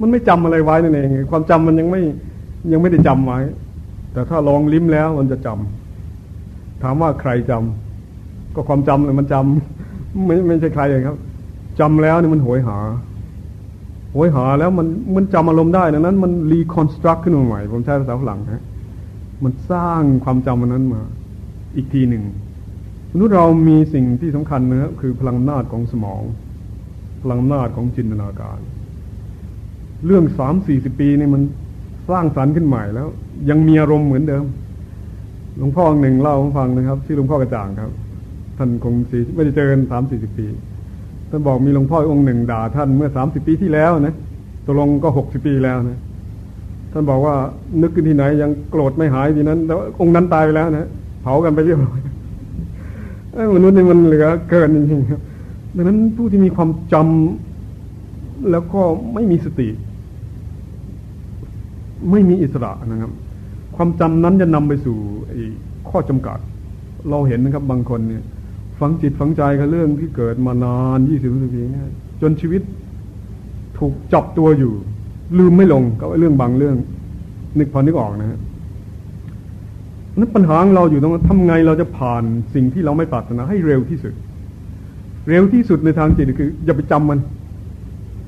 มันไม่จำอะไรไว้นั่นเองความจำมันยังไม่ยังไม่ได้จำไว้ แต่ถ้าลองลิ้มแล้วมันจะจำถามว่าใครจำก็ความจำเลยมันจำไม่ไม่ใช่ใครเลยครับจำแล้วนี่มันหวยหาหวยหาแล้วมันมันจำอารมณ์ได้ดังนั้น มันรีคอนสตรักขึ้นมาใหม่ผมใช้ภาษาฝรั่งฮะมันสร้างความจำมันนั้นมา อีกทีหนึ่งมนุษย์เรามีสิ่งที่สำคัญนะครับคือพลังอำนาจของสมอง พลังอำนาจของจินตนาการ เรื่องสามสี่สิบปีนี่มันสร้างสรรค์ขึ้นใหม่แล้ว ยังมีอารมณ์เหมือนเดิม หลวงพ่อหนึ่งเล่าให้ฟังนะครับชื่อหลวงพ่อกระจ่างครับ ท่านคงสีไม่ได้เจอกันสามสี่สิบปีท่านบอกมีหลวงพ่อองค์หนึ่งด่าท่านเมื่อสามสิบปีที่แล้วนะตกลงก็หกสิบปีแล้วนะท่านบอกว่านึกขึ้นที่ไหนยังโกรธไม่หายทีนั้น แล้วองค์นั้นตายไปแล้วนะเผากันไปเรียบร้อยมนุษย์นี่มันเหลือเกินจริงๆครับดังนั้นผู้ที่มีความจำแล้วก็ไม่มีสติ ไม่มีอิสระนะครับ ความจำนั้นจะนำไปสู่ข้อจำกัด เราเห็นนะครับบางคนเนี่ย ฝังจิตฝังใจกับเรื่องที่เกิดมานานยี่สิบปีเนี่ยจนชีวิตถูกจับตัวอยู่ ลืมไม่ลงกับเรื่องบางเรื่อง นึกพอนึกออกนะฮะนั้นปัญหาของเราอยู่ตรงนั้นทำไงเราจะผ่านสิ่งที่เราไม่ปรารถนาให้เร็วที่สุด เร็วที่สุดในทางจิตคือ อย่าไปจำมัน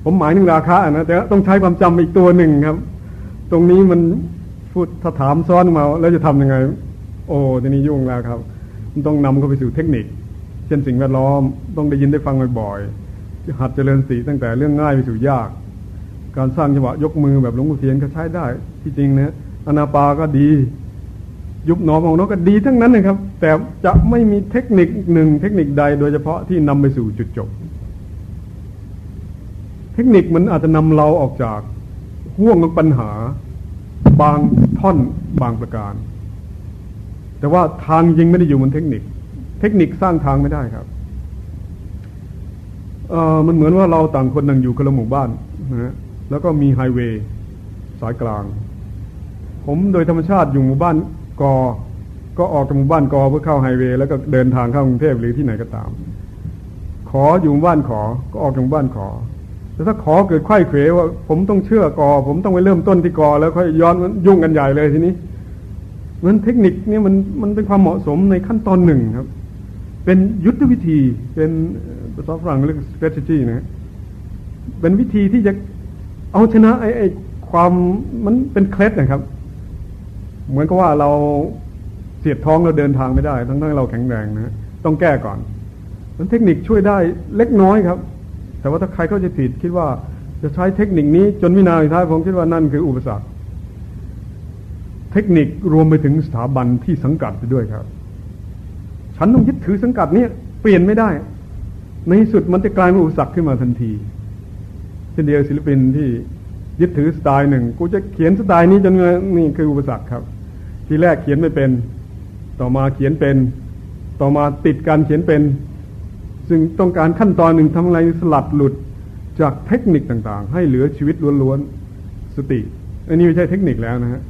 ผมหมายถึงราคานะแต่ต้องใช้ความจำอีกตัวหนึ่งครับ ตรงนี้มันพูดถ้าถามซ้อนมา แล้วจะทํำยังไง โอ้ทีนี้ยุ่งแล้วครับ มันต้องนำเข้าไปสู่เทคนิค เช่นสิ่งแวดล้อมต้องได้ยินได้ฟังบ่อยๆหัดเจริญสติตั้งแต่เรื่องง่ายไปสู่ยาก การสร้างจังหวะยกมือแบบหลวงปู่เทียนก็ใช้ได้ ที่จริงนะอนาปาก็ดี ยุบหนอมองนกก็ดีทั้งนั้นนะครับ แต่จะไม่มีเทคนิคหนึ่งเทคนิคใดโดยเฉพาะที่นำไปสู่จุดจบ เทคนิคมันอาจจะนำเราออกจาก ห่วงของปัญหา บางท่อนบางประการ แต่ว่าทางยิงไม่ได้อยู่บนเทคนิค เทคนิคสร้างทางไม่ได้ครับเออมันเหมือนว่าเราต่างคนต่างอยู่คนละหมู่บ้านนะฮะแล้วก็มีไฮเวย์สายกลาง ผมโดยธรรมชาติอยู่หมู่บ้านกอ ก็ออกจากหมู่บ้านกอเพื่อเข้าไฮเวย์แล้วก็เดินทางเข้ากรุงเทพหรือที่ไหนก็ตาม ขออยู่หมู่บ้านขอ ก็ออกจากหมู่บ้านขอ แต่ถ้าขอเกิดไข้เขวว่า ผมต้องเชื่อกอ ผมต้องไปเริ่มต้นที่กอ แล้วค่อยย้อนยุ่งกันใหญ่เลยทีนี้มันเทคนิคเนี่ยมันมันเป็นความเหมาะสมในขั้นตอนหนึ่งครับ เป็นยุทธวิธีเป็นภาษาฝรั่งเรียก strategy นะเป็นวิธีที่จะเอาชนะไอ้ไอ้ความมันเป็นเคล็ดนะครับ เหมือนกับว่าเราเสียดท้องเราเดินทางไม่ได้ ทั้งๆเราแข็งแรงนะต้องแก้ก่อนมันเทคนิคช่วยได้เล็กน้อยครับ แต่ว่าถ้าใครเข้าใจผิดคิดว่าจะใช้เทคนิคนี้จนวินาทีท้ายผมคิดว่านั่นคืออุปสรรค เทคนิครวมไปถึงสถาบันที่สังกัดไปด้วยครับ ฉันต้องยึดถือสังกัดนี้เปลี่ยนไม่ได้ ในสุดมันจะกลายเป็นอุปสรรคขึ้นมาทันทีเช่นเดียวศิลปินที่ยึดถือสไตล์หนึ่งกูจะเขียนสไตล์นี้จนนี่คืออุปสรรคครับ ทีแรกเขียนไม่เป็น ต่อมาเขียนเป็น ต่อมาติดการเขียนเป็น ซึ่งต้องการขั้นตอนหนึ่งทำอะไรสลัดหลุดจากเทคนิคต่างๆ ให้เหลือชีวิตล้วนๆ สติ อันนี้ไม่ใช่เทคนิคแล้วนะฮะ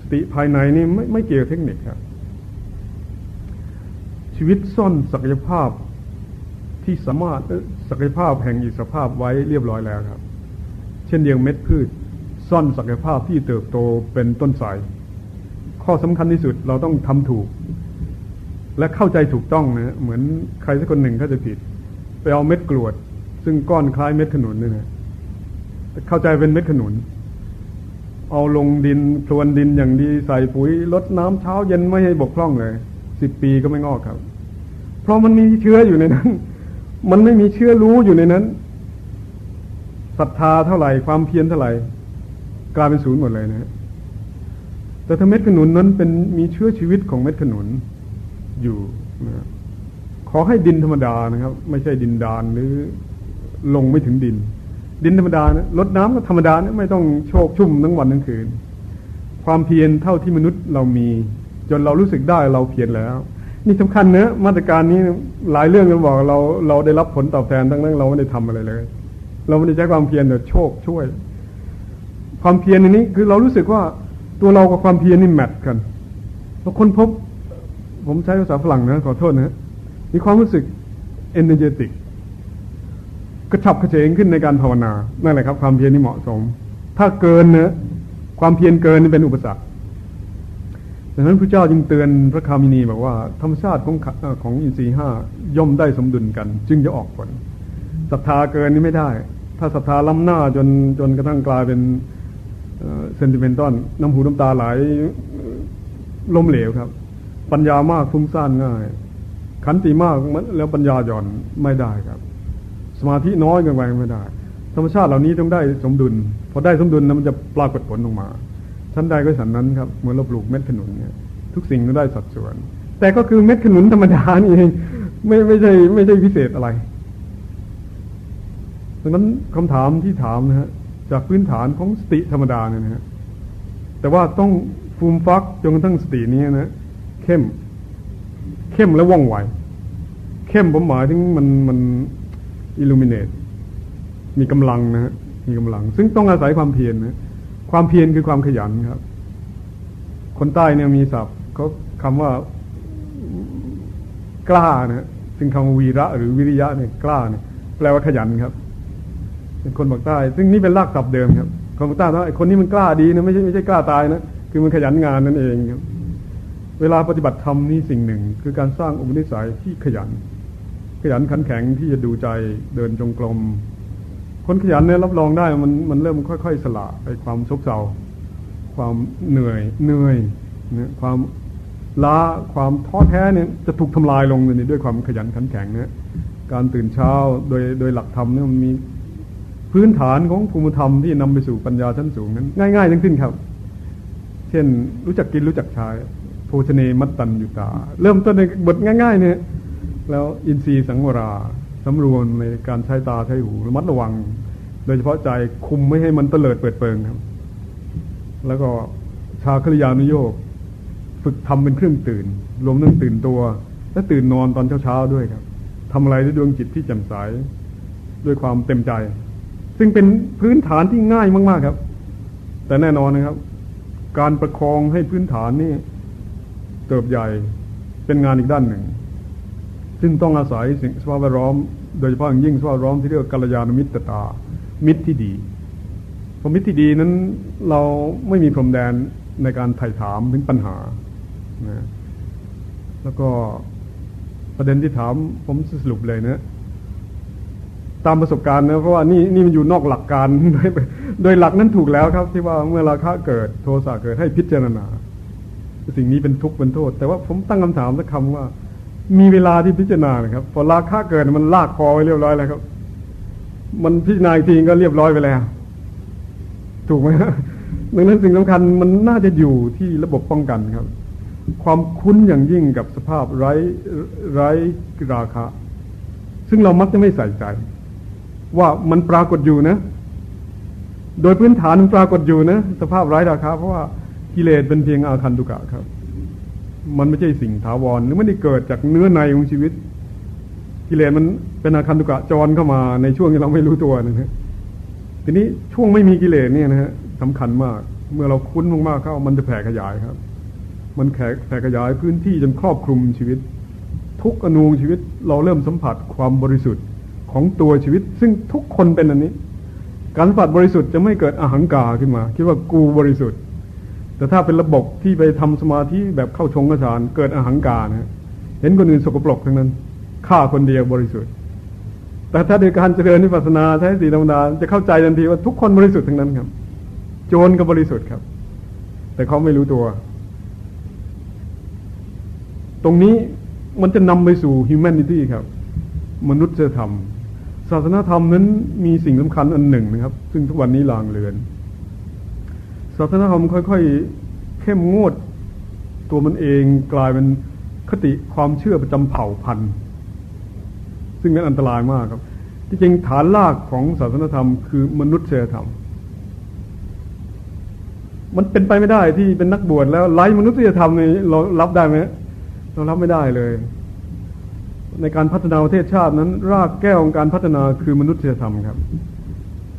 สติภายในนี่ไม่ไม่เกี่ยวเทคนิคครับ ชีวิตซ่อนศักยภาพที่สามารถศักยภาพแห่งอิสภาพไว้เรียบร้อยแล้วครับ เช่นเดียวเม็ดพืชซ่อนศักยภาพที่เติบโตเป็นต้นสาย ข้อสำคัญที่สุดเราต้องทำถูก และเข้าใจถูกต้องนะเหมือนใครสักคนหนึ่งเขาจะผิด ไปเอาเม็ดกรวด ซึ่งก้อนคล้ายเม็ดขนุนนี่นะเข้าใจเป็นเม็ดขนุน เอาลงดินพรวนดินอย่างดีใส่ปุ๋ยลดน้ำเช้าเย็นไม่ให้บกพร่องเลยสิบปีก็ไม่งอกครับ เพราะมันมีเชื้ออยู่ในนั้น มันไม่มีเชื้อรู้อยู่ในนั้นศรัทธาเท่าไหร่ความเพียรเท่าไหร่กลายเป็นศูนย์หมดเลยนะแต่ถ้าเม็ดขนุนนั้นเป็นมีเชื้อชีวิตของเม็ดขนุน อยู่นะขอให้ดินธรรมดานะครับ ไม่ใช่ดินดานหรือลงไม่ถึงดิน ดินธรรมดานะลดน้ำก็ธรรมดานะไม่ต้องโชกชุ่มทั้งวันทั้งคืน ความเพียรเท่าที่มนุษย์เรามี จนเรารู้สึกได้เราเพียรแล้ว นี่สำคัญเนะมาตรการนี้หลายเรื่องเราบอกเราเราได้รับผลตอบแทนทั้งนั้นเราไม่ได้ทำอะไรเลย เราไม่ได้ใช้ความเพียรแต่โชคช่วย ความเพียรในนี้คือเรารู้สึกว่าตัวเรากับความเพียรนี่แมทกันเราคนพบ ผมใช้ภาษาฝรั่งนะ ขอโทษนะมีความรู้สึก energetic กระฉับกระเฉงขึ้นในการภาวนา นั่นแหละครับ ความเพียรที่เหมาะสม ถ้าเกินเนะความเพียรเกินนี่เป็นอุปสรรคดังนั้นพระเจ้าจึงเตือนพระคามินีบอกว่า ธรรมชาติของของอินทรีห้าย่อมได้สมดุลกัน จึงจะออกผลศรัทธาเกินนี่ไม่ได้ ถ้าศรัทธาล้ำหน้าจนจนกระทั่งกลายเป็นเซนติเมนตัลน้ำหูน้ำตาไหลล้มเหลวครับ ปัญญามากฟุ้งซ่านง่าย ขันติมากแล้วปัญญาหย่อนไม่ได้ครับ สมาธิน้อยเกินไปไม่ได้ ธรรมชาติเหล่านี้ต้องได้สมดุล พอได้สมดุลนะมันจะปรากฏผลออกมาชั้นใดก็สันนั้นครับเหมือนเราปลูกเม็ดขนุนเนี่ยทุกสิ่งต้องได้สัดส่วน แต่ก็คือเม็ดขนุนธรรมดานี่เองไม่ไม่ใช่ไม่ใช่พิเศษอะไรดังนั้นคำถามที่ถามนะฮะจากพื้นฐานของสติธรรมดาเนี่ยนะฮะแต่ว่าต้องฟูมฟักจนกระทั่งสตินี้นะ เข้ม เข้มและว่องไว เข้มผมหมายถึงมันมันอิลูมิเนตมีกำลังนะฮะมีกำลัง ซึ่งต้องอาศัยความเพียรนะความเพียรคือความขยันครับ คนใต้เนี่ยมีศัพท์เขาคำว่ากล้านะซึ่งคำวีระหรือวิริยะเนี่ยกล้าเนี่ยแปลว่าขยันครับ เป็นคนบอกใต้ ซึ่งนี่เป็นรากศัพท์เดิมครับคนบอกใต้ว่าไอ้คนนี้มันกล้าดีนะไม่ใช่ไม่ใช่กล้าตายนะคือมันขยันงานนั่นเองครับ เวลาปฏิบัติธรรมนี่สิ่งหนึ่ง คือการสร้างอุปนิสัยที่ขยัน ขยันขันแข็งที่จะดูใจเดินจงกรมคนขยันเนี่ยรับรองได้มันมันเริ่มค่อย ๆ สละไอ้ความซบเซาความเหนื่อยเหนื่อยเนี่ยความล้าความท้อแท้เนี่ยจะถูกทำลายลงเลยด้วยความขยันขันแข็งเนี่ยการตื่นเช้าโดยโดยหลักธรรมเนี่ยมันมีพื้นฐานของภูมิธรรมที่นำไปสู่ปัญญาชั้นสูงนั้น ง่ายๆทั้งสิ้นครับ เช่นรู้จักกินรู้จักใช้ โภชเนมัตตันยุตา เริ่มต้นในบทง่าย ๆ เนี่ย แล้วอินทรีย์สังวราสำรวมในการใช้ตาใช้หูระมัดระวัง โดยเฉพาะใจคุมไม่ให้มันเตลิดเปิดเปิงครับ แล้วก็ชาคริยานุโยกฝึกทำเป็นเครื่องตื่น รวมทั้งตื่นตัว และตื่นนอนตอนเช้าๆด้วยครับทำอะไรด้วยดวงจิตที่แจ่มใสด้วยความเต็มใจ ซึ่งเป็นพื้นฐานที่ง่ายมาก ๆครับ แต่แน่นอนนะครับ การประคองให้พื้นฐานนี่ เติบใหญ่เป็นงานอีกด้านหนึ่ง ซึ่งต้องอาศัยสิ่งสภาพแวดล้อม โดยเฉพาะอย่างยิ่งสภาพแวดล้อมที่เรียกกัลยาณมิตรตา มิตรที่ดีพอมิตรที่ดีนั้นเราไม่มีพรมแดนในการไถ่ถามถึงปัญหานะแล้วก็ประเด็นที่ถามผมสรุปเลยนะตามประสบการณ์นะเพราะว่านี่นี่มันอยู่นอกหลักการ โดยหลักนั้นถูกแล้วครับ ที่ว่าเมื่อราคะเกิดโทสะเกิดให้พิจารณา สิ่งนี้เป็นทุกข์เป็นโทษ แต่ว่าผมตั้งคำถามสักคำว่า มีเวลาที่พิจารณานะครับ พอราคาเกิดมันลากคอไว้เรียบร้อยแล้วครับ มันพิจารณาทีก็เรียบร้อยไปแล้ว ถูกไหมดังนั้นสิ่งสำคัญมันน่าจะอยู่ที่ระบบป้องกันครับ ความคุ้นอย่างยิ่งกับสภาพไร้ไร้ราคาซึ่งเรามักจะไม่ใส่ใจ ว่ามันปรากฏอยู่นะ โดยพื้นฐานมันปรากฏอยู่นะ สภาพไร้ราคาเพราะว่า กิเลสเป็นเพียงอาคันตุกะครับ มันไม่ใช่สิ่งถาวรหรือไม่ได้เกิดจากเนื้อในของชีวิต กิเลสมันเป็นอาคันตุกะจรเข้ามาในช่วงที่เราไม่รู้ตัวนะฮะทีนี้ช่วงไม่มีกิเลสเนี่ยนะฮะสำคัญมาก เมื่อเราคุ้นมากๆเข้า มันจะแผ่ขยายครับ มันแแผ่ขยายพื้นที่จนครอบคลุมชีวิต ทุกอนูชีวิตเราเริ่มสัมผัสความบริสุทธิ์ของตัวชีวิต ซึ่งทุกคนเป็นอันนี้ การสัมผัสบริสุทธิ์จะไม่เกิดอหังกาขึ้นมา คิดว่ากูบริสุทธิ์ แต่ถ้าเป็นระบบที่ไปทำสมาธิแบบเข้าชงกระสานเกิดอหังการเห็นคนอื่นสกปรกทั้งนั้นฆ่าคนเดียวบริสุทธิ์ แต่ถ้าโดยการเจริญนิพพานาใช้สีธรรมดาจะเข้าใจทันทีว่าทุกคนบริสุทธิ์ทั้งนั้นครับ โจรก็บริสุทธิ์ครับ แต่เขาไม่รู้ตัว ตรงนี้มันจะนำไปสู่ humanity ครับ มนุษยธรรม ศาสนาธรรมนั้นมีสิ่งสำคัญอันหนึ่งนะครับ ซึ่งทุกวันนี้ลางเลือน ศาสนาธรรมค่อยๆ เข้มงวดตัวมันเองกลายเป็นคติความเชื่อประจำเผ่าพันธุ์ ซึ่งนั้นอันตรายมากครับ ที่จริงฐานรากของศาสนาธรรมคือมนุษยธรรม มันเป็นไปไม่ได้ที่เป็นนักบวชแล้วไร้มนุษยธรรมนี่เรารับได้ไหมเรารับไม่ได้เลย ในการพัฒนาประเทศชาตินั้น รากแก้วของการพัฒนาคือมนุษยธรรมครับ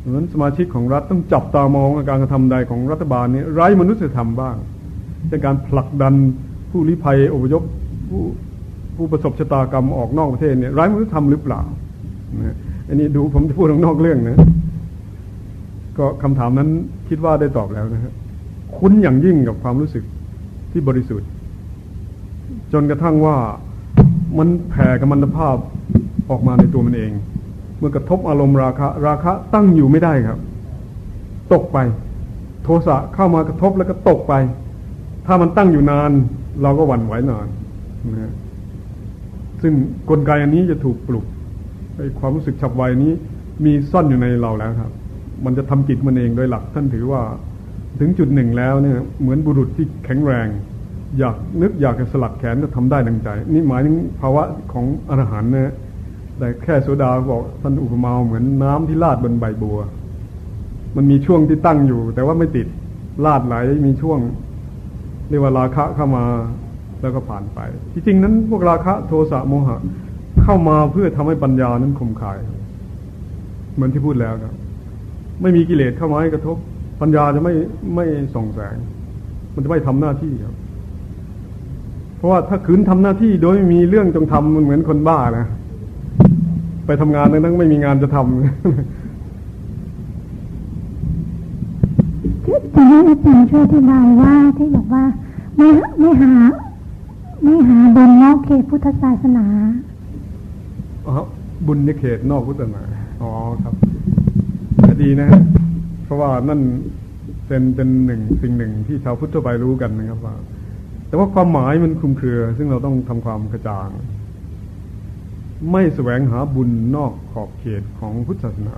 ดังนั้นสมาชิกของรัฐต้องจับตามองการกระทำใดของรัฐบาลนี้ไร้มนุษยธรรมบ้างเป็นการผลักดันผู้ลี้ภัยอพยพผู้ผู้ประสบชะตากรรมออกนอกประเทศเนี่ยไร้มนุษยธรรมหรือเปล่านะอันนี้ดูผมจะพูดนอกเรื่องนะก็คำถามนั้นคิดว่าได้ตอบแล้วนะฮะคุ้นอย่างยิ่งกับความรู้สึกที่บริสุทธิ์ จนกระทั่งว่ามันแผ่กัมมันตภาพออกมาในตัวมันเอง เมื่อกระทบอารมณ์ราคะ ราคะตั้งอยู่ไม่ได้ครับ ตกไป โทสะเข้ามากระทบแล้วก็ตกไป ถ้ามันตั้งอยู่นาน เราก็หวั่นไหวนานนะซึ่งกลไกอันนี้จะถูกปลุกไอ้ความรู้สึกฉับไวนี้ มีซ่อนอยู่ในเราแล้วครับ มันจะทำกิจมันเองโดยหลักท่านถือว่า ถึงจุดหนึ่งแล้วเนี่ย เหมือนบุรุษที่แข็งแรง อยากนึกอยากจะสลัดแขนก็ทำได้ดังใจ นี่หมายถึงภาวะของอรหันต์นะ แต่แค่โซดาบอกท่านอุปมาเหมือนน้ำที่ลาดบนใบบัว มันมีช่วงที่ตั้งอยู่ แต่ว่าไม่ติดลาดไหลมีช่วงเรียกว่าราคะเข้ามาแล้วก็ผ่านไป จริงๆนั้นพวกราคะโทสะโมหะ เข้ามาเพื่อทำให้ปัญญานั้นคมคาย เหมือนที่พูดแล้วครับ ไม่มีกิเลสเข้ามาให้กระทบ ปัญญาจะไม่ไม่ส่องแสง มันจะไม่ทำหน้าที่ครับ เพราะว่าถ้าขืนทำหน้าที่โดยไม่มีเรื่องจงทำมันเหมือนคนบ้านะ ไปทำงานนั้นไม่มีงานจะทำจะให้อาจารย์ช่วยอธิบายว่าที่บอกว่า ไม่ไม่หา ไม่หาบุญนอกเขตพุทธศาสนาอ๋อบุญในเขตนอกพุทธศาสนาอ๋อครับดีนะฮะเพราะว่านั่นเป็นเป็นหนึ่งสิ่งหนึ่งที่ชาวพุทธไปรู้กันนะครับว่า แต่ว่าความหมายมันคลุมเครือ ซึ่งเราต้องทำความกระจ่าง ไม่แสวงหาบุญนอกขอบเขตของพุทธศาสนา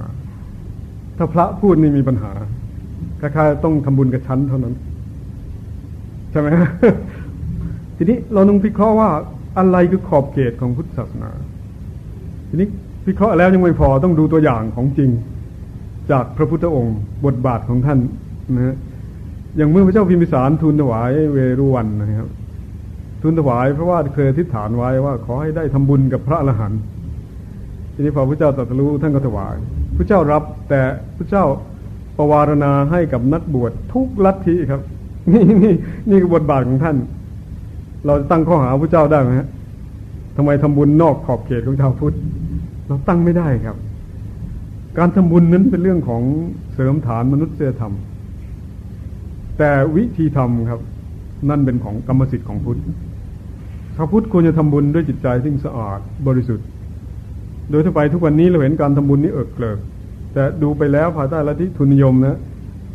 ถ้าพระพูดนี่มีปัญหาคล้ายๆต้องทำบุญกับชั้นเท่านั้น ใช่ไหมทีนี้เราต้องพิเคราะห์ว่าอะไรคือขอบเขตของพุทธศาสนา ทีนี้พิเคราะห์แล้วยังไม่พอต้องดูตัวอย่างของจริง จากพระพุทธองค์ บทบาทของท่านนะอย่างเมื่อพระเจ้าพิมพิสารทูลถวายเวรุวันนะครับ ทูลถวายเพราะว่าเคยทิฏฐานไว้ว่าขอให้ได้ทำบุญกับพระอรหันต์ทีนี้พอพระเจ้าตรัสรู้ท่านก็ถวายพระเจ้ารับแต่พระเจ้าประวารณาให้กับนักบวชทุกลัทธิครับ นี่นี่นี่คือบทบาทของท่าน เราจะตั้งข้อหาพระเจ้าได้ไหมฮะทำไมทำบุญนอกขอบเขตของชาวพุทธเราตั้งไม่ได้ครับ การทำบุญนั้นเป็นเรื่องของเสริมฐานมนุษยธรรม แต่วิธีทำครับ นั่นเป็นของกรรมสิทธิ์ของพุทธ ชาวพุทธควรจะทำบุญด้วยจิตใจที่สะอาดบริสุทธิ์ โดยทั่วไปทุกวันนี้เราเห็นการทำบุญนี้เอิกเกลิกแต่ดูไปแล้วภายใต้ลัทธิทุนนิยมนะ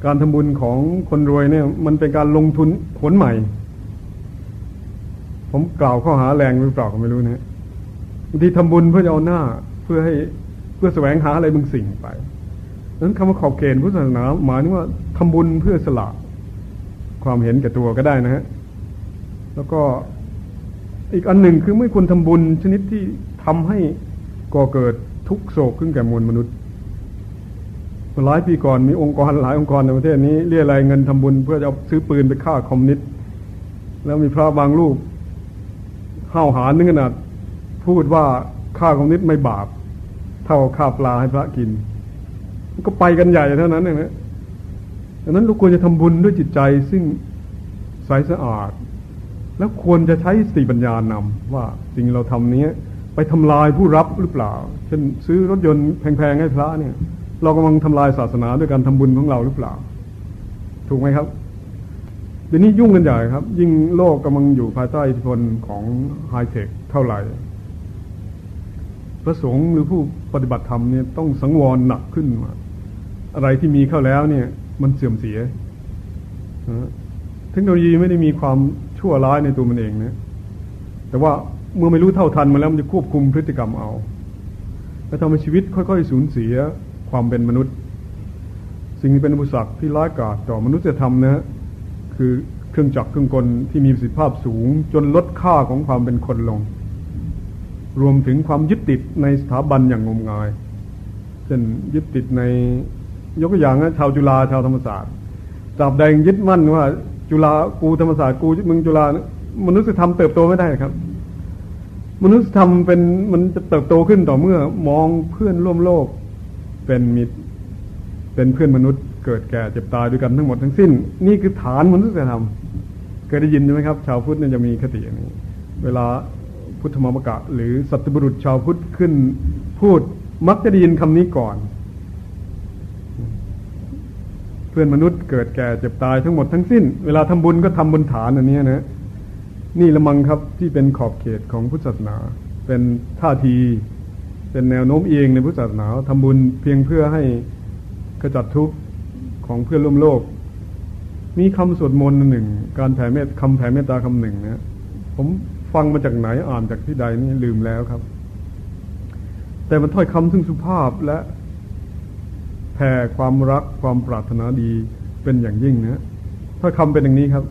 การทำบุญของคนรวยเนี่ย มันเป็นการลงทุนผลใหม่ ผมกล่าวข้อหาแรงหรือเปล่าก็ไม่รู้นะบางทีทำบุญเพื่อจะเอาหน้าเพื่อให้เพื่อแสวงหาอะไรบางสิ่งไปนั้นคำว่าขอบเขตพุทธศาสนาหมายถึงว่าทำบุญเพื่อสละความเห็นแก่ตัวก็ได้นะฮะแล้วก็ อีกอันหนึ่งคือไม่ควรทำบุญชนิดที่ทำให้ก่อเกิดทุกโศกขึ้นแก่มวลมนุษย์หลายปีก่อนมีองค์กรหลายองค์กรในประเทศนี้เรียรายเงินทำบุญเพื่อจะเอาซื้อปืนไปฆ่าคอมมิวนิสต์แล้วมีพระบางรูปห้าวหาญนึงขนาดพูดว่าข้าของนิดไม่บาป เท่าข้าปลาให้พระกิน ก็ไปกันใหญ่เท่านั้นเองนะดังนั้นเราควรจะทำบุญด้วยจิตใจซึ่งใสสะอาด แล้วควรจะใช้สติปัญญานำว่าสิ่งเราทำนี้ไปทำลายผู้รับหรือเปล่า เช่นซื้อรถยนต์แพงๆให้พระเนี่ย เรากำลังทำลายศาสนาด้วยการทำบุญของเราหรือเปล่า ถูกไหมครับเดี๋ยวนี้ยุ่งกันใหญ่ครับ ยิ่งโลกกำลังอยู่ภายใต้อิทธิพลของไฮเทคเท่าไหร่ พระสงฆ์หรือผู้ปฏิบัติธรรมเนี่ยต้องสังวรหนักขึ้นมาอะไรที่มีเข้าแล้วเนี่ย มันเสื่อมเสียเทคโนโลยีไม่ได้มีความ ชั่วร้ายในตัวมันเองนะแต่ว่าเมื่อไม่รู้เท่าทันมาแล้วมันจะควบคุมพฤติกรรมเอา แล้วทำให้ชีวิตค่อยๆสูญเสียความเป็นมนุษย์ สิ่งที่เป็นอุปสรรคที่ร้ายกาจต่อมนุษยธรรมนะคือเครื่องจักรเครื่องกลที่มีประสิทธิภาพสูง จนลดค่าของความเป็นคนลง รวมถึงความยึดติดในสถาบันอย่างงมงายเช่นยึดติดในยกตัวอย่างนะชาวจุฬาชาวธรรมศาสตร์ตราบใดยึดมั่นว่า จุฬากูธรรมศาสตร์กูมึงจุฬามนุษยธรรมเติบโตไม่ได้ครับ มนุษยธรรมเป็นมันจะเติบโตขึ้นต่อเมื่อ มองเพื่อนร่วมโลก เป็นมิตรเป็นเพื่อนมนุษย์ เกิดแก่เจ็บตายด้วยกันทั้งหมดทั้งสิ้น นี่คือฐานมนุษยธรรมเคยได้ยินไหมครับ ชาวพุทธเนี่ยจะมีคติอย่างนี้ เวลาพุทธมามกะ หรือสัตบุรุษชาวพุทธขึ้นพูดมักจะได้ยินคำนี้ก่อน เพื่อนมนุษย์เกิดแก่เจ็บตายทั้งหมดทั้งสิ้น เวลาทำบุญก็ทำบนฐานอันนี้นะนี่ละมังครับที่เป็นขอบเขตของพุทธศาสนา เป็นท่าที เป็นแนวโน้มเองในพุทธศาสนาทำบุญเพียงเพื่อให้ขจัดทุกข์ของเพื่อนร่วมโลก มีคำสวดมนต์หนึ่ง การแผ่เมตคำแผ่เมตตาคำหนึ่งนะผมฟังมาจากไหนอ่านจากที่ใดนี่ลืมแล้วครับ แต่มันถ้อยคำซึ่งสุภาพและ แผ่ความรักความปรารถนาดีเป็นอย่างยิ่งนะ ถ้อยคำเป็นอย่างนี้ครับ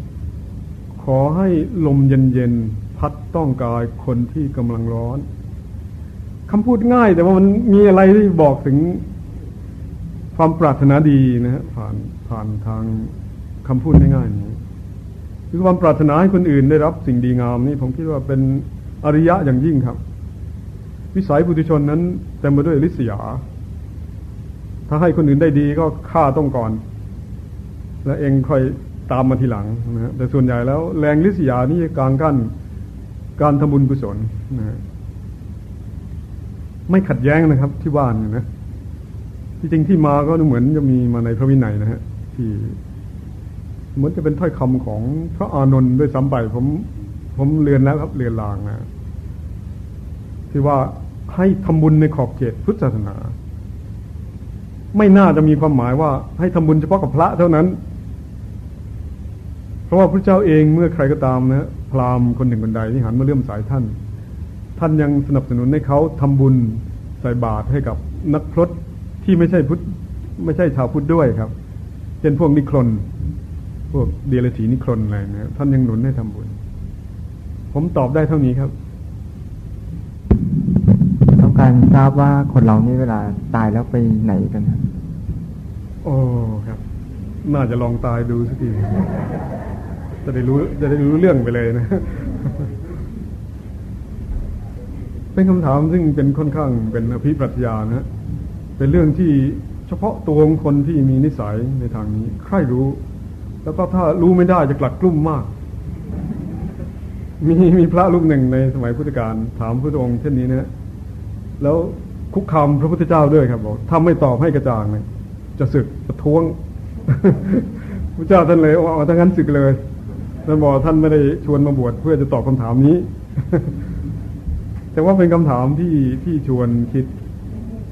ขอให้ลมเย็นๆพัดต้องกายคนที่กำลังร้อนคำพูดง่าย แต่ว่ามันมีอะไรที่บอกถึงความปรารถนาดีนะฮะผ่านผ่านทางคำพูดง่ายๆนี้คือความปรารถนาให้คนอื่นได้รับสิ่งดีงามนี่ผมคิดว่าเป็นอริยะอย่างยิ่งครับ วิสัยบุตุชนนั้นเต็มไปด้วยลิษยา ถ้าให้คนอื่นได้ดีก็ฆ่าต้องก่อน แล้วเองค่อยตามมาทีหลังนะแต่ส่วนใหญ่แล้วแรงลิษยานี่กลางกั้นการทำบุญกุศลนะไม่ขัดแย้งนะครับ ที่ว่านเนี่ยนะที่จริงที่มาก็เหมือนจะมีมาในพระวินัยนะฮะที่เหมือนจะเป็นถ้อยคำของพระอานนท์ด้วยซ้ำไปผม ผมเรียนแล้วครับเรียนลางนะที่ว่าให้ทำบุญในขอบเขตพุทธศาสนา ไม่น่าจะมีความหมายว่าให้ทำบุญเฉพาะกับพระเท่านั้น เพราะว่าพระเจ้าเองเมื่อใครก็ตามนะพราหมณ์คนหนึ่งคนใดที่หันมาเลื่อมสายท่าน ท่านยังสนับสนุนให้เขาทำบุญใส่บาตรให้กับนักพรตที่ไม่ใช่พุทธไม่ใช่ชาวพุทธด้วยครับ เช่นพวกนิครนพวกเดียรถีนิครนอะไรนะท่านยังหนุนให้ทำบุญ ผมตอบได้เท่านี้ครับารทราบว่าคนเรานี่เวลาตายแล้วไปไหนกันครับโอ้ครับ น่าจะลองตายดูสักทีจะได้รู้จะได้รู้เรื่องไปเลยนะ เป็นคำถามซึ่งเป็นค่อนข้างเป็นอภิปรัชญานะเป็นเรื่องที่เฉพาะตัวของคนที่มีนิสัยในทางนี้ ใครรู้ แล้วก็ถ้ารู้ไม่ได้จะกลัดกลุ้มมาก มีมีพระรูปหนึ่งในสมัยพุทธกาลถามพระองค์เช่นนี้นะ แล้วคุกคามพระพุทธเจ้าด้วยครับบอกถ้าไม่ตอบให้กระจ่างเนี่ยจะศึกจะท้วงพระเจ้าท่านเลยว่าถ้างั้นศึกเลยท่านบอกท่านไม่ได้ชวนมาบวชเพื่อจะตอบคำถามนี้ แต่ว่าเป็นคำถามที่ที่ชวนคิด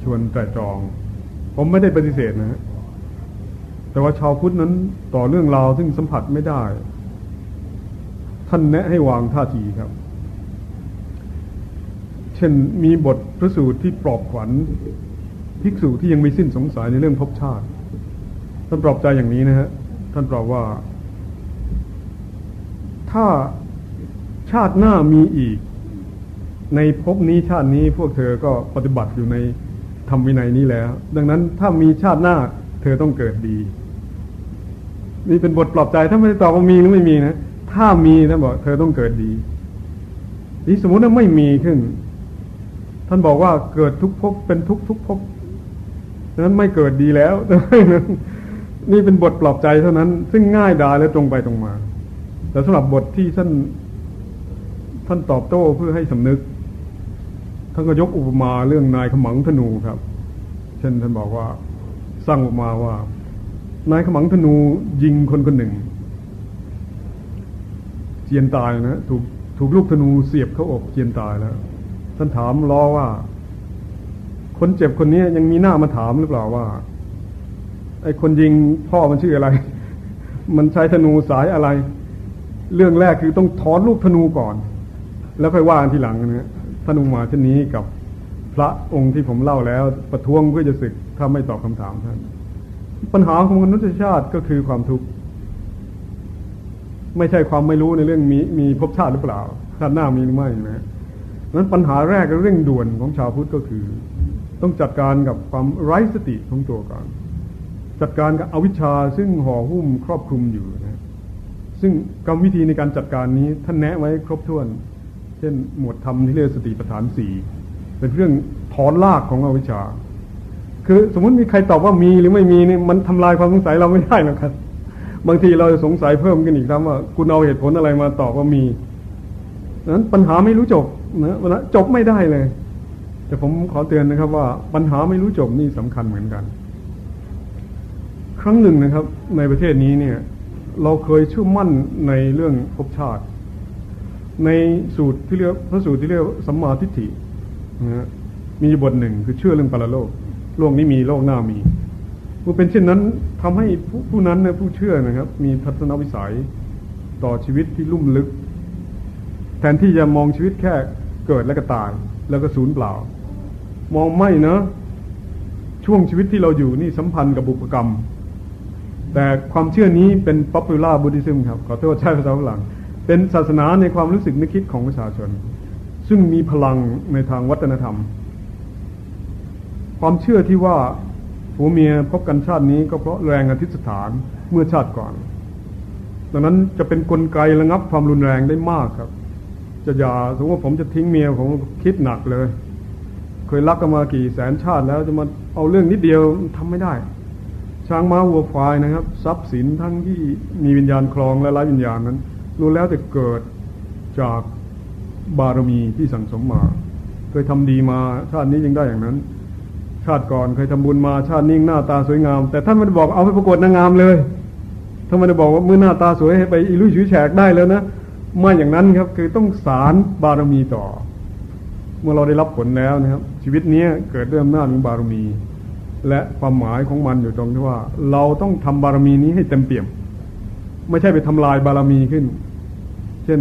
ชวนแต่จอง ผมไม่ได้ปฏิเสธนะ แต่ว่าชาวพุทธนั้นต่อเรื่องราวซึ่งสัมผัสไม่ได้ ท่านแนะให้วางท่าทีครับ เช่นมีบทพระสูตรที่ปลอบขวัญภิกษุที่ยังไม่สิ้นสงสัยในเรื่องภพชาติ ท่านปลอบใจอย่างนี้นะฮะ ท่านปลอบว่า ถ้าชาติหน้ามีอีก ในภพนี้ชาตินี้พวกเธอก็ปฏิบัติอยู่ในธรรมวินัยนี้แล้ว ดังนั้นถ้ามีชาติหน้าเธอต้องเกิดดี นี่เป็นบทปลอบใจถ้าไม่ได้ตอบว่ามีหรือไม่มีนะ ถ้ามีท่านบอกเธอต้องเกิดดีนี่สมมติว่าไม่มีขึ้น ท่านบอกว่าเกิดทุกภพเป็นทุกทุกภพนั้นไม่เกิดดีแล้วนี่เป็นบทปลอบใจเท่านั้น ซึ่งง่ายดายและตรงไปตรงมา แต่สำหรับบทที่ท่านท่านตอบโต้เพื่อให้สำนึก ท่านก็ยกอุปมาเรื่องนายขมังธนูครับ เช่นท่านบอกว่าสร้างอุปมาว่า นายขมังธนูยิงคนคนหนึ่งเจียนตายนะถูกถูกลูกธนูเสียบเข้าอกเจียนตายแล้ว ท่านถามล้อว่า คนเจ็บคนนี้ยังมีหน้ามาถามหรือเปล่าว่า ไอ้คนยิงพ่อมันชื่ออะไร มันใช้ธนูสายอะไร เรื่องแรกคือต้องถอนลูกธนูก่อน แล้วค่อยว่ากันทีหลังนะท่านอุมาเช่นนี้กับพระองค์ที่ผมเล่าแล้ว ประท้วงเพื่อจะศึกถ้าไม่ตอบคำถามท่านปัญหาของมนุษยชาติก็คือความทุกข์ไม่ใช่ความไม่รู้ในเรื่องมีมีภพชาติหรือเปล่าชาติหน้ามีหรือไม่นะ นั้นปัญหาแรกเร่งด่วนของชาวพุทธก็คือ ต้องจัดการกับความไร้สติของตัวก่อนจัดการกับอวิชชาซึ่งห่อหุ้มครอบคลุมอยู่นะซึ่งกรรมวิธีในการจัดการนี้ท่านแนะไว้ครบถ้วน เช่นหมวดธรรมที่เรียกสติปัฏฐานสี่เป็นเรื่องถอนลากของอวิชชา คือสมมติมีใครตอบว่ามีหรือไม่มีนี่มันทำลายความสงสัยเราไม่ได้หรอกครับ บางทีเราจะสงสัยเพิ่มกันอีกครับว่า คุณเอาเหตุผลอะไรมาตอบว่ามีนั้นปัญหาไม่รู้จบ นะวันจบไม่ได้เลย แต่ผมขอเตือนนะครับ ว่าปัญหาไม่รู้จบนี่สำคัญเหมือนกัน ครั้งหนึ่งนะครับ ในประเทศนี้เนี่ย เราเคยเชื่อมั่นในเรื่องภพชาติ ในสูตรที่เรียกพระสูตรที่เรียกสัมมาทิฏฐินะฮะมีบทหนึ่งคือเชื่อเรื่องปรโลกโลกนี้มีโลกหน้ามีเมื่อเป็นเช่นนั้นทำให้ผู้ผู้นั้นนะผู้เชื่อนะครับ มีทัศนวิสัยต่อชีวิตที่ลุ่มลึก แทนที่จะมองชีวิตแค่ เกิดแล้วก็ตาย แล้วก็สูญเปล่า มองไม่นะ ช่วงชีวิตที่เราอยู่นี่สัมพันธ์กับบุพกรรม แต่ความเชื่อนี้เป็น popular Buddhism ครับ ขอโทษใช้ภาษาฝรั่งเป็นศาสนาในความรู้สึกนึกคิดของประชาชน ซึ่งมีพลังในทางวัฒนธรรม ความเชื่อที่ว่าผัวเมียพบกันชาตินี้ก็เพราะแรงอธิษฐานเมื่อชาติก่อนดังนั้นจะเป็นนกลไกระงับความรุนแรงได้มากครับ จะอย่าสมมติว่าผมจะทิ้งเมียผมคิดหนักเลย เคยรักกันมากี่แสนชาติแล้วจะมาเอาเรื่องนิดเดียวทำไม่ได้ ช้างม้าวัวควายนะครับ ทรัพย์สินทั้งที่มีวิญญาณคลองและไร้วิญญาณนั้นรู้แล้วแต่เกิดจากบารมีที่สั่งสมมา เคยทำดีมาชาตินี้ยังได้อย่างนั้น ชาติก่อนเคยทำบุญมาชาตินี้หน้าตาสวยงาม แต่ท่านไม่ได้บอกเอาไปประกวดนางงามเลยท่านไม่ได้บอกว่าเมื่อหน้าตาสวยให้ไปอิลุยฉุยแฉกได้แล้วนะ ไม่อย่างนั้นครับ คือต้องสารบารมีต่อ เมื่อเราได้รับผลแล้วนะครับ ชีวิตนี้เกิดด้วยอำนาจของบารมี และความหมายของมันอยู่ตรงที่ว่า เราต้องทำบารมีนี้ให้เต็มเปี่ยม ไม่ใช่ไปทำลายบารมีขึ้น เช่น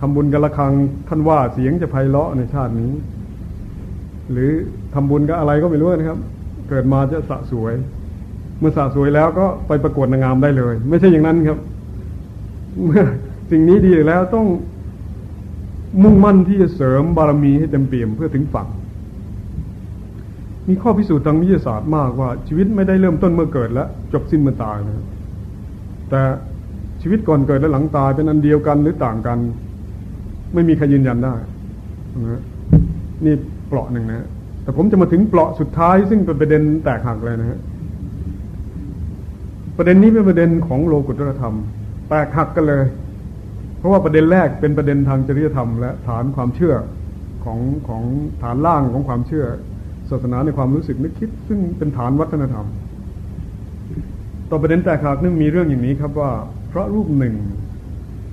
ทำบุญกันละครังท่านว่าเสียงจะไพเราะในชาตินี้ หรือทำบุญก็อะไรก็ไม่รู้นะครับ เกิดมาจะสะสวย เมื่อสะสวยแล้วก็ไปประกวดนางงามได้เลย ไม่ใช่อย่างนั้นครับเมื่อ สิ่งนี้ดีแล้วต้องมุ่งมั่นที่จะเสริมบารมีให้เต็มเปี่ยมเพื่อถึงฝั่ง มีข้อพิสูจน์ทางวิทยาศาสตร์มากว่า ชีวิตไม่ได้เริ่มต้นเมื่อเกิดและจบสิ้นเมื่อตายนะแต่ชีวิตก่อนเกิดและหลังตายเป็นอันเดียวกันหรือต่างกัน ไม่มีใครยืนยันได้นะนี่เปลาะหนึ่งนะ แต่ผมจะมาถึงเปลาะสุดท้ายซึ่งเป็นประเด็นแตกหักเลยนะฮะประเด็นนี้เป็นประเด็นของโลกุตตรธรรม แตกหักกันเลย เพราะว่าประเด็นแรกเป็นประเด็นทางจริยธรรม และฐานความเชื่อของของฐานล่างของความเชื่อ ศาสนาในความรู้สึกนึกคิด ซึ่งเป็นฐานวัฒนธรรม ต่อประเด็นแตกหักนึงมีเรื่องอย่างนี้ครับว่าพระรูปหนึ่ง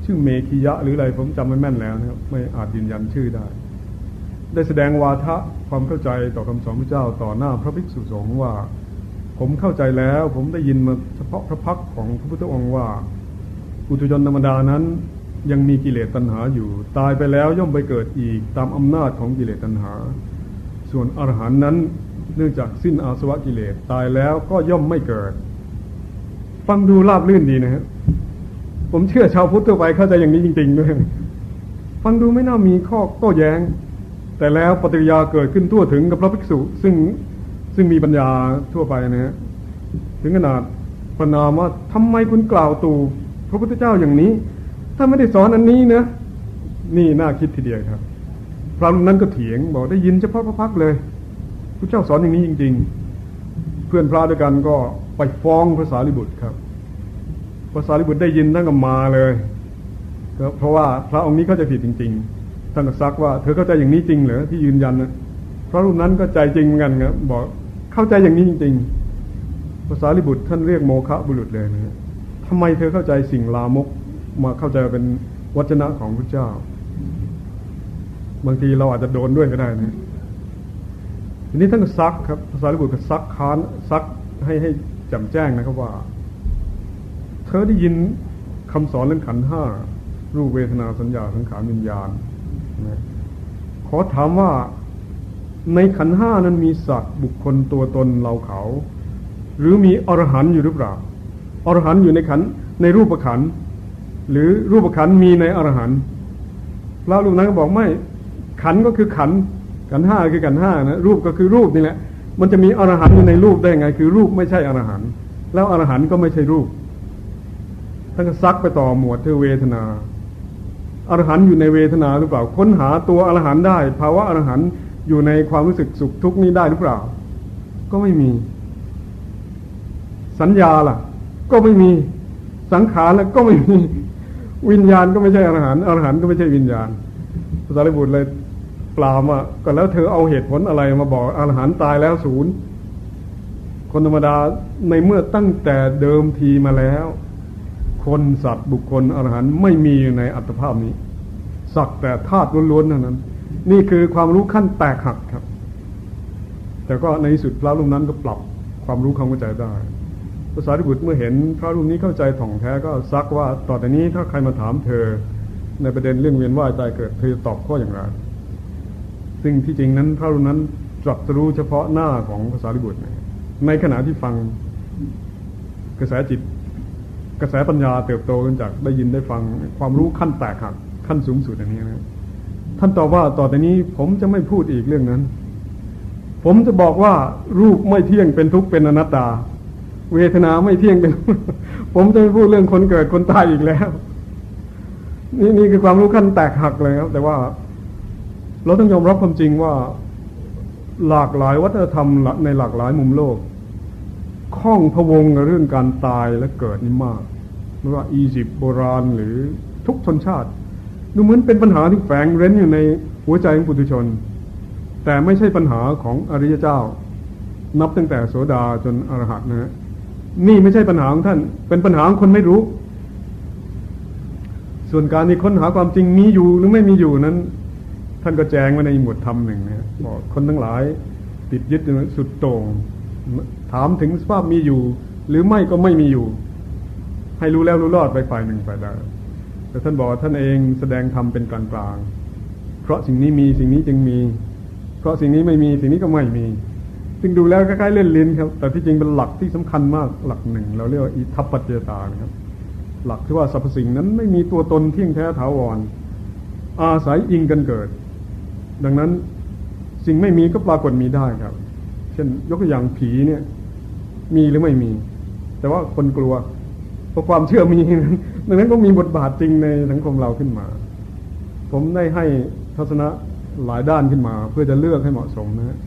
ชื่อเมขิยะหรืออะไรผมจำไม่แม่นแล้วนะครับ ไม่อาจยืนยันชื่อได้ ได้แสดงวาทะความเข้าใจต่อคำสอนพระเจ้าต่อหน้าพระภิกษุสงฆ์ว่า ผมเข้าใจแล้ว ผมได้ยินมาเฉพาะพระพักของพระพุทธองค์ว่าอุตุชนธรรมดานั้น ยังมีกิเลสตัณหาอยู่ ตายไปแล้วย่อมไปเกิดอีกตามอำนาจของกิเลสตัณหา ส่วนอรหันต์นั้นเนื่องจากสิ้นอาสวะกิเลสตายแล้วก็ย่อมไม่เกิด ฟังดูราบลื่นดีนะครับผมเชื่อชาวพุทธทั่วไปเข้าใจอย่างนี้จริงๆด้วยฟังดูไม่น่ามีข้อโต้แย้ง แต่แล้วปฏิกิริยาเกิดขึ้นทั่วถึงกับพระภิกษุ ซึ่งซึ่งมีปัญญาทั่วไปนะฮะถึงขนาดประนามว่าทำไมคุณกล่าวตู่พระพุทธเจ้าอย่างนี้ ถ้าไม่ได้สอนอันนี้นะ นี่น่าคิดทีเดียวครับ พระนั้นก็เถียงบอกได้ยินเฉพาะพระพักเลยพระเจ้าสอนอย่างนี้จริง ๆ เพื่อนพระด้วยกันก็ไปฟ้องพระสารีบุตรครับพระสารีบุตรได้ยินท่านก็มาเลยเพราะว่าพระองค์นี้เขาจะผิดจริง ๆ ท่านก็ซักว่าเธอเข้าใจอย่างนี้จริงเหรอที่ยืนยันนะพระรูปนั้นก็ใจจริงเหมือนกันครับบอกเข้าใจอย่างนี้จริงๆภาษาลิบุตรท่านเรียกโมฆะบุรุษเลยนะทำไมเธอเข้าใจสิ่งลามก มาเข้าใจเป็นวจนะของพระเจ้า บางทีเราอาจจะโดนด้วยก็ได้นะทีนี้ท่านก็ซักครับภาษาลิบุตรก็ซักค้านซักให้ให้จำแจ้งนะครับว่า เธอได้ยินคำสอนเรื่องขันห้ารูปเวทนาสัญญาสังขารวิญญาณนะขอถามว่าในขันห้านั้นมีสัตว์บุคคลตัวตนเราเขา หรือมีอรหันต์อยู่หรือเปล่าอรหันต์อยู่ในขันในรูปขัน หรือรูปขันมีในอรหันต์พระรูปนั้นก็บอกไม่ ขันก็คือขันขันห้าคือขันห้านะรูปก็คือรูปนี่แหละ มันจะมีอรหันต์อยู่ในรูปได้ไง คือรูปไม่ใช่อรหันต์แล้วอรหันต์ก็ไม่ใช่รูปท่านก็ซักไปต่อหมวดเทเวทนาอรหันต์อยู่ในเวทนาหรือเปล่า ค้นหาตัวอรหันต์ได้ ภาวะอรหันต์อยู่ในความรู้สึกสุขทุกข์นี้ได้หรือเปล่า ก็ไม่มี สัญญาล่ะ ก็ไม่มีสังขารล้วก็ไม่มี วิญญาณก็ไม่ใช่อรหันต์อรหันต์ก็ไม่ใช่วิญญาณภาษาลิบุตรเลยปลามอะก็แล้วเธอเอาเหตุผลอะไรมาบอกอรหันต์ตายแล้วศูนย์คนธรรมดาในเมื่อตั้งแต่เดิมทีมาแล้ว คนสัตว์บุคคลอรหันต์ไม่มีอยู่ในอัตภาพนี้ สักแต่ธาตุล้วนๆเท่านั้น นี่คือความรู้ขั้นแตกหักครับ แต่ก็ในสุดพระรูปนั้นก็ปรับความรู้ความเข้าใจได้ ภาษาดิบุตรเมื่อเห็นพระรูปนี้เข้าใจถ่องแท้ก็ซักว่าต่อแต่นี้ถ้าใครมาถามเธอ ในประเด็นเรื่องเวียนว่ายตายเกิดเธอจะตอบข้ออย่างไรซึ่งที่จริงนั้นพระรูปนั้นตรัสรู้เฉพาะหน้าของภาษาดิบุตรในขณะที่ฟังกระแสจิต กระแสปัญญาเติบโตขึ้นจากได้ยินได้ฟังความรู้ขั้นแตกหักขั้นสูงสุดอย่างนี้นะท่านตอบว่าต่อแต่นี้ผมจะไม่พูดอีกเรื่องนั้น ผมจะบอกว่ารูปไม่เที่ยงเป็นทุกข์เป็นอนัตตา เวทนาไม่เที่ยงเป็น ผมจะไม่พูดเรื่องคนเกิดคนตายอีกแล้ว นี่นี่คือความรู้ขั้นแตกหักเลยครับ แต่ว่า เราต้องยอมรับความจริงว่า หลากหลายวัฒนธรรมในหลากหลายมุมโลกข้องพวงเรื่องการตายและเกิดนี่มากไม่ว่าอียิปต์โบราณหรือทุกชนชาติ ดูเหมือนเป็นปัญหาที่แฝงเร้นอยู่ในหัวใจของปุถุชน แต่ไม่ใช่ปัญหาของอริยเจ้า นับตั้งแต่โสดาจนอรหัตนะฮะ นี่ไม่ใช่ปัญหาของท่าน เป็นปัญหาของคนไม่รู้ ส่วนการที่ค้นหาความจริงมีอยู่หรือไม่มีอยู่นั้น ท่านก็แจ้งไว้ในหมวดธรรมหนึ่งนะบอกคนทั้งหลาย ติดยึดสุดโต่งถามถึงสภาพมีอยู่ หรือไม่ก็ไม่มีอยู่ ให้รู้แล้วรู้รอดไปฝ่ายหนึ่งฝ่ายใดแต่ท่านบอกท่านเองแสดงธรรมเป็นกลางกลางเพราะสิ่งนี้มีสิ่งนี้จึงมี เพราะสิ่งนี้ไม่มีสิ่งนี้ก็ไม่มี จึงดูแล้วคล้ายๆเล่นลิ้นครับ แต่ที่จริงเป็นหลักที่สำคัญมากหลักหนึ่ง เราเรียกว่าอิทัปปัจเจตานะครับ หลักที่ว่าสรรพสิ่งนั้นไม่มีตัวตนเที่ยงแท้ถาวร อาศัยอิงกันเกิด ดังนั้นสิ่งไม่มีก็ปรากฏมีได้ครับ เช่นยกตัวอย่างผีเนี่ย มีหรือไม่มี แต่ว่าคนกลัวเพราะความเชื่อมีดังนั้นก็มีบทบาทจริงในสังคมเราขึ้นมา ผมได้ให้ทัศนะหลายด้านขึ้นมา เพื่อจะเลือกให้เหมาะสมนะ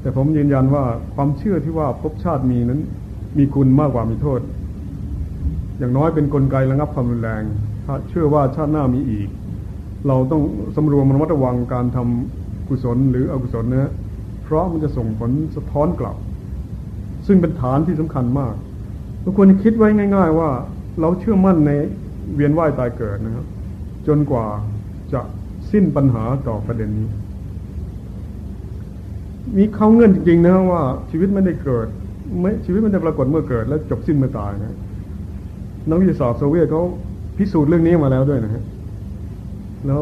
แต่ผมยืนยันว่าความเชื่อที่ว่าภพชาติมีนั้น มีคุณมากกว่ามีโทษ อย่างน้อยเป็นนกลไกระงับความรุนแรง ถ้าเชื่อว่าชาติหน้ามีอีก เราต้องสำรวมระมัดระวังการทำกุศลหรืออกุศลนะเพราะมันจะส่งผลสะท้อนกลับ ซึ่งเป็นฐานที่สำคัญมากเราควรคิดไว้ง่าย ๆ ว่าเราเชื่อมั่นในเวียนว่ายตายเกิดนะครับ จนกว่าจะสิ้นปัญหาต่อประเด็นนี้ มีเขาเงื่อนจริงๆนะว่าชีวิตไม่ได้เกิดไม่ชีวิตมันจะปรากฏเมื่อเกิด แล้วจบสิ้นเมื่อตายนะนักวิทยาศาสตร์โซเวียตเขาพิสูจน์เรื่องนี้มาแล้วด้วยนะฮะแล้ว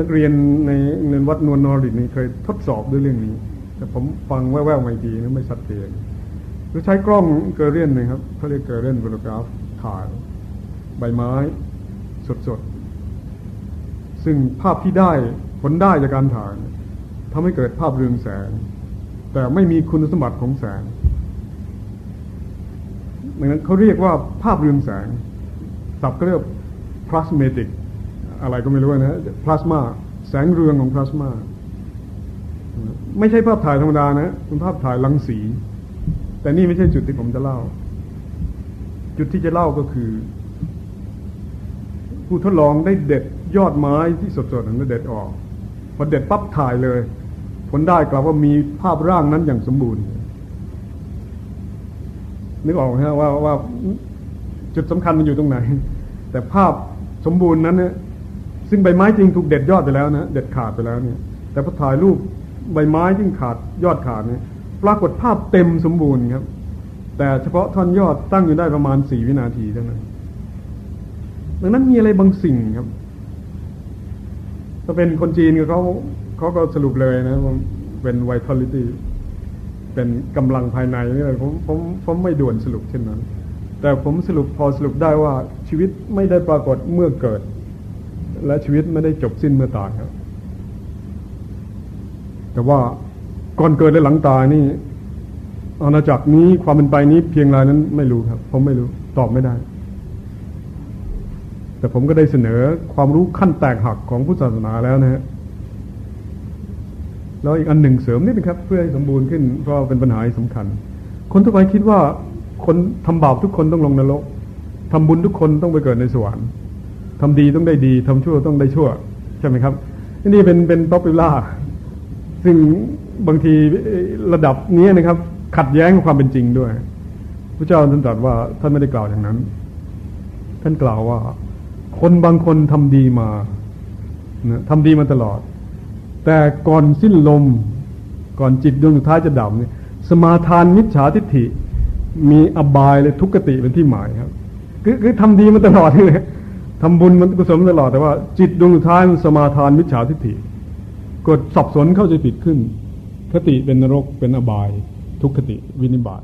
นักเรียนในเรียนวัดนวลนอริดนี่เคยทดสอบด้วยเรื่องนี้ แต่ผมฟังแว่วๆไม่ดีนะไม่ชัดเจนหรือใช้กล้องเกเรนนะครับเขาเรียกเกเรนโฟโตกราฟถ่ายใบไม้สดๆ ซึ่งภาพที่ได้ผลได้จากการถ่ายทำให้เกิดภาพเรืองแสง แต่ไม่มีคุณสมบัติของแสงดังนั้นเขาเรียกว่าภาพเรืองแสงศัพท์ก็เรียกพลาสเมติกอะไรก็ไม่รู้นะพลาสมาแสงเรืองของพลาสมาไม่ใช่ภาพถ่ายธรรมดานะเป็นภาพถ่ายรังสี แต่นี่ไม่ใช่จุดที่ผมจะเล่า จุดที่จะเล่าก็คือ ผู้ทดลองได้เด็ดยอดไม้ที่สดๆนั้นเด็ดออกพอเด็ดปั๊บถ่ายเลย ผลได้กลับว่ามีภาพร่างนั้นอย่างสมบูรณ์ นึกออกไหมว่าว่าจุดสำคัญมันอยู่ตรงไหน แต่ภาพสมบูรณ์นั้นเนี่ยซึ่งใบไม้จริงถูกเด็ดยอดไปแล้วนะเด็ดขาดไปแล้วเนี่ย แต่พอถ่ายรูปใบไม้ที่ขาดยอดขาดเนี่ยปรากฏภาพเต็มสมบูรณ์ครับ แต่เฉพาะท่อนยอดตั้งอยู่ได้ประมาณสี่วินาทีเท่านั้นดังนั้นมีอะไรบางสิ่งครับ ถ้าเป็นคนจีนเขา เขาก็สรุปเลยนะเป็น vitality เป็นกำลังภายในนี่แหละผมผมผมไม่ด่วนสรุปเช่นนั้น แต่ผมสรุปพอสรุปได้ว่าชีวิตไม่ได้ปรากฏเมื่อเกิด และชีวิตไม่ได้จบสิ้นเมื่อตายครับ แต่ว่าก่อนเกิดและหลังตายนี่อาณาจักรนี้ความเป็นไปนี้เพียงไรนั้นไม่รู้ครับ ผมไม่รู้ตอบไม่ได้ แต่ผมก็ได้เสนอความรู้ขั้นแตกหักของพุทธศาสนาแล้วนะฮะ แล้วอีกอันหนึ่งเสริมนิดนึงครับ เพื่อให้สมบูรณ์ขึ้นเพราะเป็นปัญหาสำคัญ คนทุกคนคิดว่าคนทำบาปทุกคนต้องลงนรกทำบุญทุกคนต้องไปเกิดในสวรรค์ทำดีต้องได้ดีทำชั่วต้องได้ชั่ว ใช่ไหมครับนี่เป็นเป็นป๊อปปูล่าซึ่งบางทีระดับนี้นะครับ ขัดแย้งกับความเป็นจริงด้วย พระเจ้าท่านตรัสว่าท่านไม่ได้กล่าวอย่างนั้น ท่านกล่าวว่า คนบางคนทำดีมานะทำดีมาตลอด แต่ก่อนสิ้นลม ก่อนจิตดวงสุดท้ายจะดับเนี่ยสมาทานมิจฉาทิฏฐิ มีอบายเลยทุกขติเป็นที่หมายครับ คือคือทำดีมาตลอดเลยทำบุญมันกุศลมตลอดแต่ว่า จิตดวงสุดท้ายมันสมาทานมิจฉาทิฏฐิกดสับสนเข้าใจผิดขึ้น คติเป็นนรกเป็นอบาย ทุกขติวินิบาต